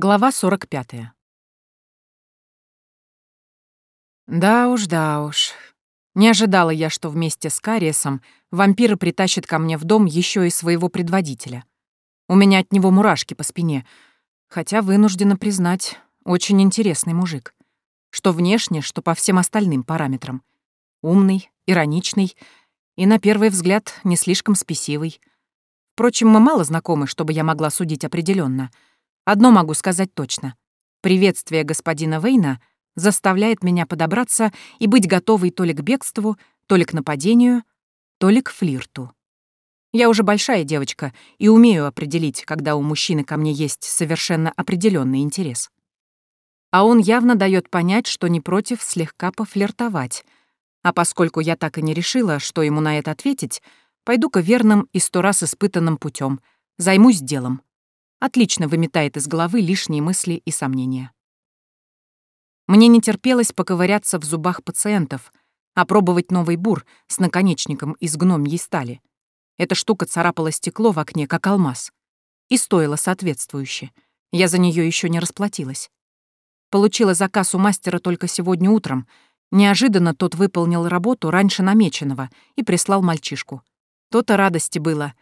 Глава 45. Да уж, да уж. Не ожидала я, что вместе с Кариесом вампиры притащат ко мне в дом еще и своего предводителя. У меня от него мурашки по спине, хотя вынуждена признать, очень интересный мужик. Что внешне, что по всем остальным параметрам. Умный, ироничный и, на первый взгляд, не слишком спесивый. Впрочем, мы мало знакомы, чтобы я могла судить определенно. Одно могу сказать точно. Приветствие господина Вейна заставляет меня подобраться и быть готовой то ли к бегству, то ли к нападению, то ли к флирту. Я уже большая девочка и умею определить, когда у мужчины ко мне есть совершенно определенный интерес. А он явно дает понять, что не против слегка пофлиртовать. А поскольку я так и не решила, что ему на это ответить, пойду-ка верным и сто раз испытанным путем, займусь делом отлично выметает из головы лишние мысли и сомнения. Мне не терпелось поковыряться в зубах пациентов, опробовать новый бур с наконечником из гномьей стали. Эта штука царапала стекло в окне, как алмаз. И стоила соответствующе. Я за нее еще не расплатилась. Получила заказ у мастера только сегодня утром. Неожиданно тот выполнил работу раньше намеченного и прислал мальчишку. То-то радости было.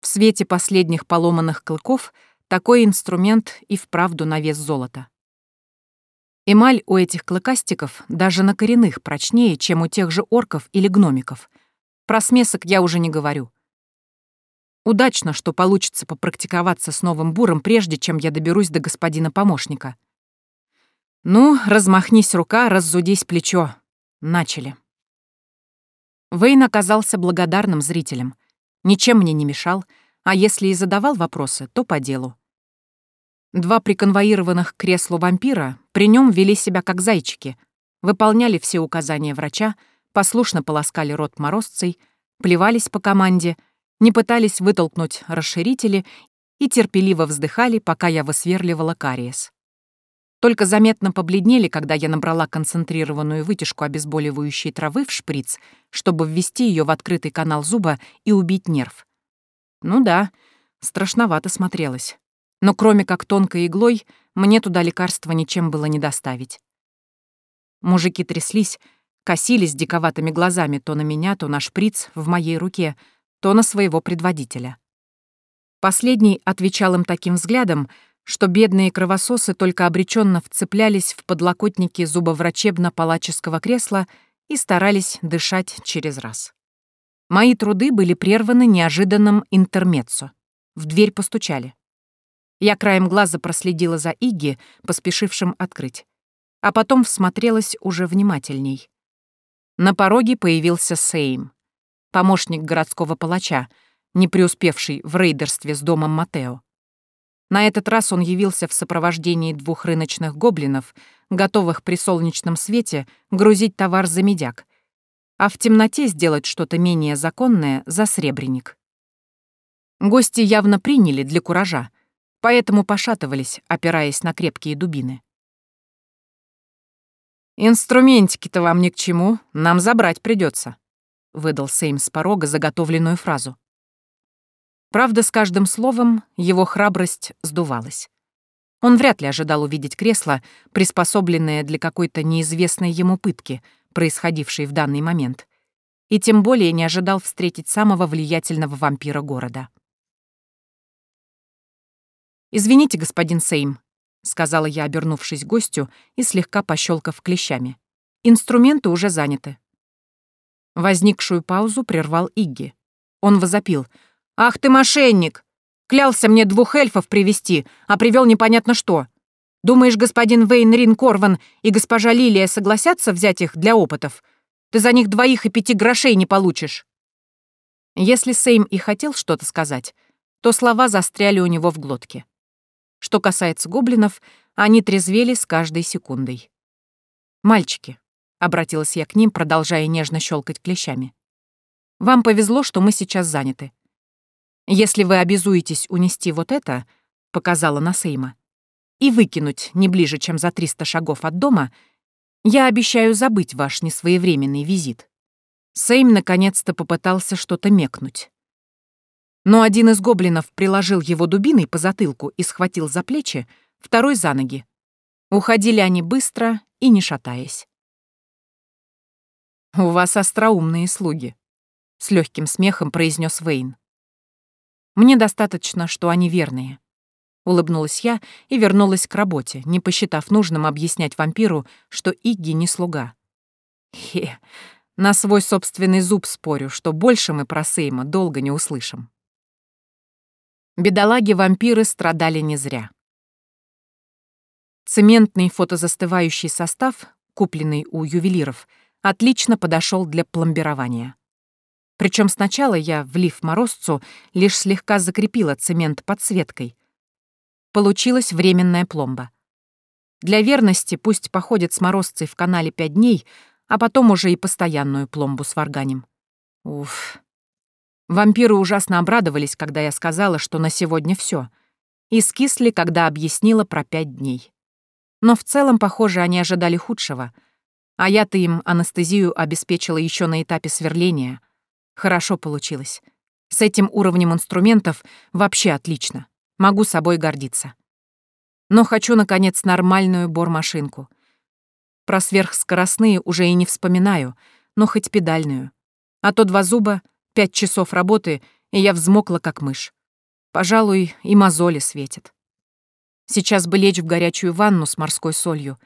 В свете последних поломанных клыков — такой инструмент и вправду на вес золота. Эмаль у этих клыкастиков даже на коренных прочнее, чем у тех же орков или гномиков. Про смесок я уже не говорю. Удачно, что получится попрактиковаться с новым буром, прежде чем я доберусь до господина помощника. Ну, размахнись рука, раззудись плечо. Начали. Вейн оказался благодарным зрителем. Ничем мне не мешал, а если и задавал вопросы, то по делу. Два приконвоированных к креслу вампира при нем вели себя как зайчики, выполняли все указания врача, послушно полоскали рот морозцей, плевались по команде, не пытались вытолкнуть расширители и терпеливо вздыхали, пока я высверливала кариес. Только заметно побледнели, когда я набрала концентрированную вытяжку обезболивающей травы в шприц, чтобы ввести ее в открытый канал зуба и убить нерв. Ну да, страшновато смотрелось но кроме как тонкой иглой, мне туда лекарства ничем было не доставить. Мужики тряслись, косились диковатыми глазами то на меня, то на шприц в моей руке, то на своего предводителя. Последний отвечал им таким взглядом, что бедные кровососы только обреченно вцеплялись в подлокотники зубоврачебно-палаческого кресла и старались дышать через раз. Мои труды были прерваны неожиданным интермеццо. В дверь постучали. Я краем глаза проследила за Игги, поспешившим открыть. А потом всмотрелась уже внимательней. На пороге появился Сейм, помощник городского палача, не преуспевший в рейдерстве с домом Матео. На этот раз он явился в сопровождении двух рыночных гоблинов, готовых при солнечном свете грузить товар за медяк, а в темноте сделать что-то менее законное за сребреник. Гости явно приняли для куража — поэтому пошатывались, опираясь на крепкие дубины. «Инструментики-то вам ни к чему, нам забрать придется, выдал Сейм с порога заготовленную фразу. Правда, с каждым словом его храбрость сдувалась. Он вряд ли ожидал увидеть кресло, приспособленное для какой-то неизвестной ему пытки, происходившей в данный момент, и тем более не ожидал встретить самого влиятельного вампира города. «Извините, господин Сейм», — сказала я, обернувшись гостю и слегка пощелкав клещами. «Инструменты уже заняты». Возникшую паузу прервал Игги. Он возопил. «Ах ты мошенник! Клялся мне двух эльфов привести, а привел непонятно что. Думаешь, господин Вейн Рин Корван и госпожа Лилия согласятся взять их для опытов? Ты за них двоих и пяти грошей не получишь». Если Сейм и хотел что-то сказать, то слова застряли у него в глотке. Что касается гоблинов, они трезвели с каждой секундой. «Мальчики», — обратилась я к ним, продолжая нежно щелкать клещами, «вам повезло, что мы сейчас заняты. Если вы обязуетесь унести вот это», — показала на Сейма, «и выкинуть не ближе, чем за 300 шагов от дома, я обещаю забыть ваш несвоевременный визит». Сейм наконец-то попытался что-то мекнуть. Но один из гоблинов приложил его дубиной по затылку и схватил за плечи, второй за ноги. Уходили они быстро и не шатаясь. «У вас остроумные слуги», — с легким смехом произнес Вейн. «Мне достаточно, что они верные». Улыбнулась я и вернулась к работе, не посчитав нужным объяснять вампиру, что Игги не слуга. Хе, на свой собственный зуб спорю, что больше мы про Сейма долго не услышим. Бедолаги-вампиры страдали не зря. Цементный фотозастывающий состав, купленный у ювелиров, отлично подошел для пломбирования. Причем сначала я, влив морозцу, лишь слегка закрепила цемент подсветкой. Получилась временная пломба. Для верности пусть походит с морозцей в канале пять дней, а потом уже и постоянную пломбу с варганем. Уф. Вампиры ужасно обрадовались, когда я сказала, что на сегодня все, и скисли, когда объяснила про пять дней. Но в целом, похоже, они ожидали худшего. А я-то им анестезию обеспечила еще на этапе сверления. Хорошо получилось. С этим уровнем инструментов вообще отлично. Могу собой гордиться. Но хочу, наконец, нормальную бормашинку. Про сверхскоростные уже и не вспоминаю, но хоть педальную. А то два зуба, пять часов работы, и я взмокла, как мышь. Пожалуй, и мозоли светят. Сейчас бы лечь в горячую ванну с морской солью,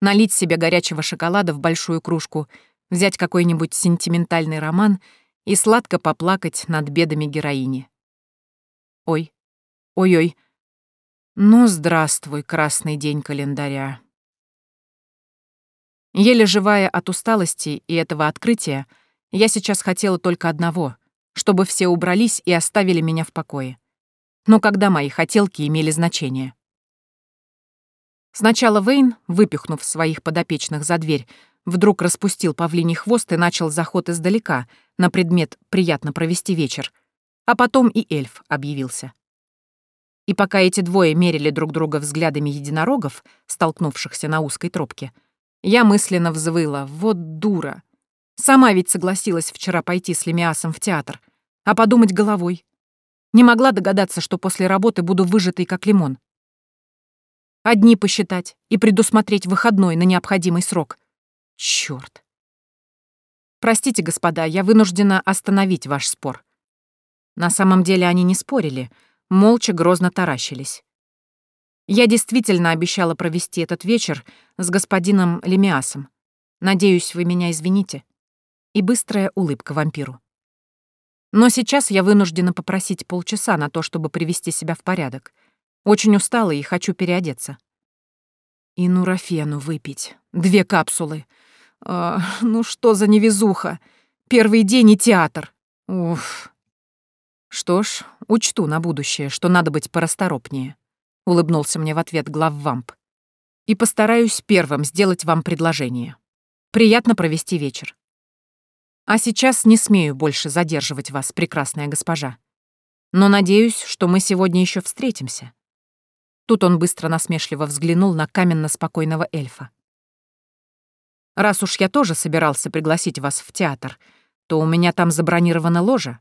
налить себе горячего шоколада в большую кружку, взять какой-нибудь сентиментальный роман и сладко поплакать над бедами героини. Ой, ой-ой. Ну, здравствуй, красный день календаря. Еле живая от усталости и этого открытия, я сейчас хотела только одного — чтобы все убрались и оставили меня в покое. Но когда мои хотелки имели значение? Сначала Вейн, выпихнув своих подопечных за дверь, вдруг распустил павлиний хвост и начал заход издалека, на предмет «приятно провести вечер», а потом и эльф объявился. И пока эти двое мерили друг друга взглядами единорогов, столкнувшихся на узкой тропке, я мысленно взвыла «Вот дура!» Сама ведь согласилась вчера пойти с Лемиасом в театр, а подумать головой. Не могла догадаться, что после работы буду выжатой, как лимон. Одни посчитать и предусмотреть выходной на необходимый срок. Чёрт. Простите, господа, я вынуждена остановить ваш спор. На самом деле они не спорили, молча грозно таращились. Я действительно обещала провести этот вечер с господином Лемиасом. Надеюсь, вы меня извините. И быстрая улыбка вампиру. Но сейчас я вынуждена попросить полчаса на то, чтобы привести себя в порядок. Очень устала и хочу переодеться. И нурофену выпить. Две капсулы. А, ну что за невезуха? Первый день и театр. Уф. Что ж, учту на будущее, что надо быть порасторопнее. Улыбнулся мне в ответ главвамп. И постараюсь первым сделать вам предложение. Приятно провести вечер. А сейчас не смею больше задерживать вас, прекрасная госпожа. Но надеюсь, что мы сегодня еще встретимся. Тут он быстро насмешливо взглянул на каменно-спокойного эльфа. «Раз уж я тоже собирался пригласить вас в театр, то у меня там забронирована ложа,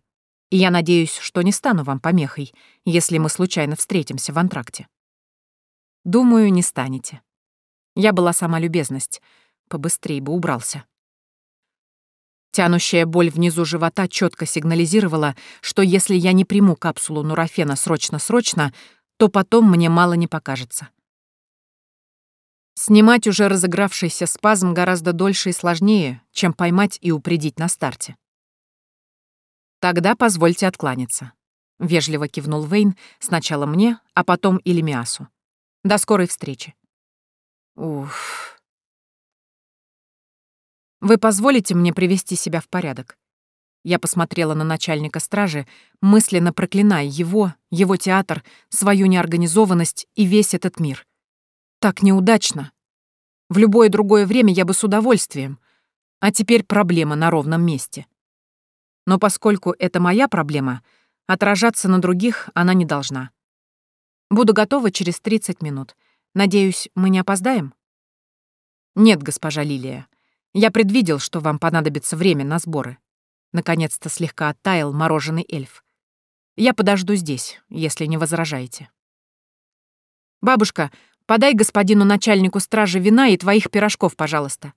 и я надеюсь, что не стану вам помехой, если мы случайно встретимся в антракте. Думаю, не станете. Я была сама любезность, побыстрее бы убрался». Тянущая боль внизу живота четко сигнализировала, что если я не приму капсулу нурофена срочно-срочно, то потом мне мало не покажется. Снимать уже разыгравшийся спазм гораздо дольше и сложнее, чем поймать и упредить на старте. «Тогда позвольте откланяться», — вежливо кивнул Вейн сначала мне, а потом и Лемиасу. «До скорой встречи». Уф. «Вы позволите мне привести себя в порядок?» Я посмотрела на начальника стражи, мысленно проклиная его, его театр, свою неорганизованность и весь этот мир. Так неудачно. В любое другое время я бы с удовольствием. А теперь проблема на ровном месте. Но поскольку это моя проблема, отражаться на других она не должна. Буду готова через 30 минут. Надеюсь, мы не опоздаем? Нет, госпожа Лилия. Я предвидел, что вам понадобится время на сборы. Наконец-то слегка оттаял мороженый эльф. «Я подожду здесь, если не возражаете». «Бабушка, Подай господину начальнику стражи вина и твоих пирожков, пожалуйста».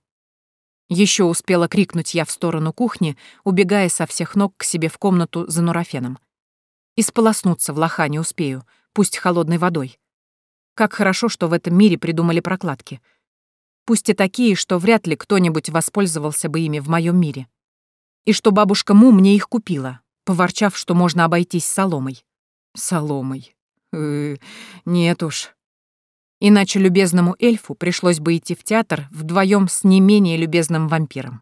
Еще успела крикнуть я в сторону кухни, убегая со всех ног к себе в комнату за нурофеном. И сполоснуться в лоха не успею, пусть холодной водой. Как хорошо, что в этом мире придумали прокладки. Пусть и такие, что вряд ли кто-нибудь воспользовался бы ими в моем мире. И что бабушка Му мне их купила, поворчав, что можно обойтись соломой. Соломой. Э -э, нет уж. Иначе любезному эльфу пришлось бы идти в театр вдвоем с не менее любезным вампиром.